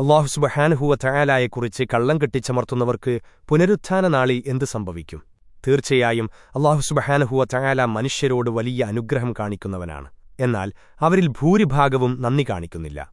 അള്ളാഹുസ്ബഹാനുഹുവായാലായെക്കുറിച്ച് കള്ളം കെട്ടിച്ചമർത്തുന്നവർക്ക് പുനരുത്ഥാന നാളിൽ എന്ത് സംഭവിക്കും? തീർച്ചയായും അള്ളാഹുസ്ബഹാനുഹുവായാല മനുഷ്യരോട് വലിയ അനുഗ്രഹം കാണിക്കുന്നവനാണ്. എന്നാൽ അവരിൽ ഭൂരിഭാഗവും നന്ദി കാണിക്കുന്നില്ല.